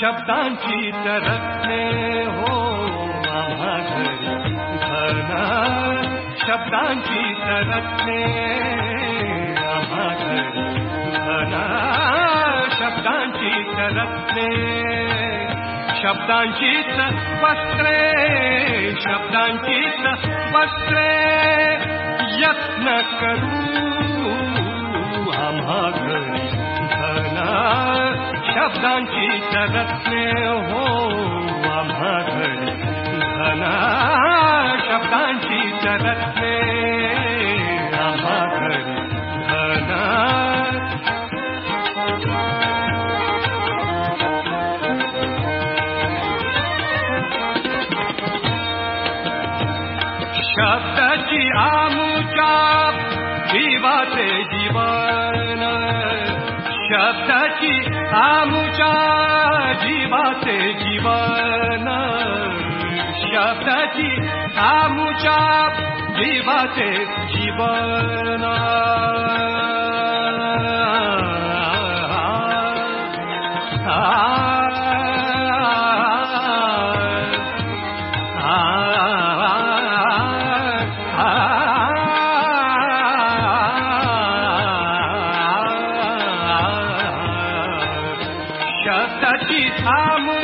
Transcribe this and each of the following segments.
शब्दांची तरत्ने हो शब्दांची आम्हा घरी शब्दांची तरत्ने शब्दांचीच वस्त्रे शब्दांचीच वस्त्रे। यत्न करू आम्हा घरी घना शब्दांची रत्ने हो आम्हा घरी रत्ने आम्हा घरी घना शब्दाची आमुच्या जीवाचे जीवन। शब्दाची आमुच्या जीवाचे जीवन। शब्दाची आमुच्या जीवाचे जीवन। शब्दाची थामुच्या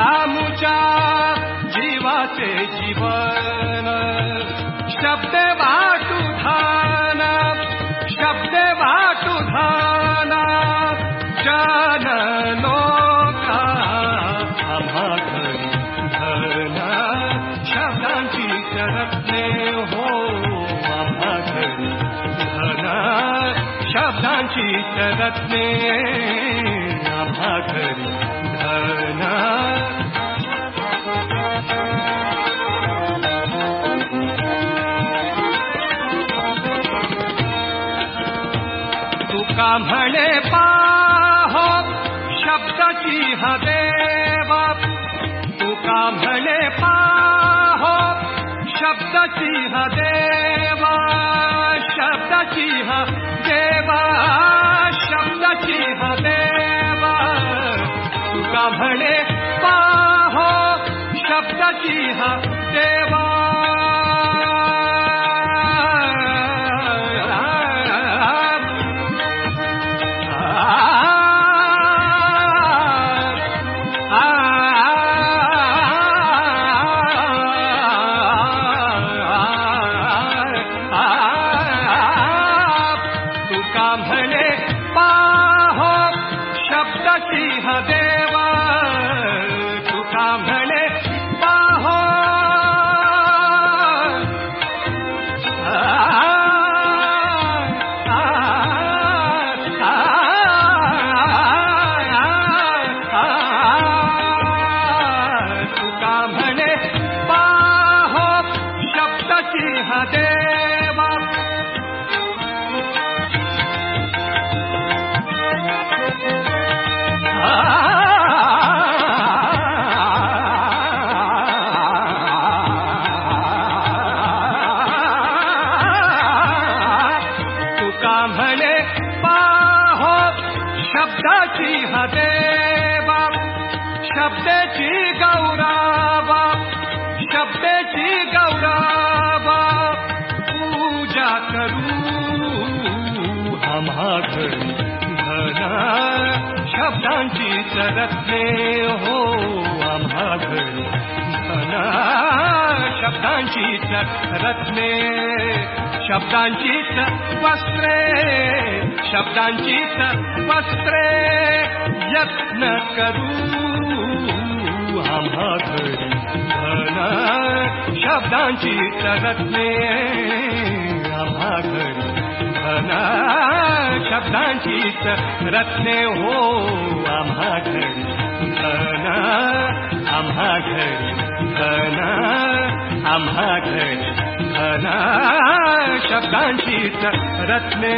आमुच्या जीवाचे जीवन। शब्द वाटू धान, शब्द वाटू धान। जन लोका धन। शब्दांची रत्ने हो आम्हा घरी धन। शब्दांची रत्ने आम्हा घरी धन। म्हणे पाहो शब्दाची हा देवा तुका म्हणे पाहो शब्दाची हा देवा शब्दाची हा देवा शब्दाची हा देवा तुका म्हणे पाहो शब्दाची हा देवा शब्देची शब्दे शब्देची गौरावा, पूजा करू आम्हास घना। शब्दांची चरतले हो आम्हास घना। शब्दांची रत्ने शब्दांची वस्त्रे शब्दांची वस्त्रे। यत्न करू आम्हा घरी धन शब्दांचीच रत्ने हो आम्हा घरी धन आम्हा घरी धन आम्हा घरी धन शब्दांचीच रत्ने।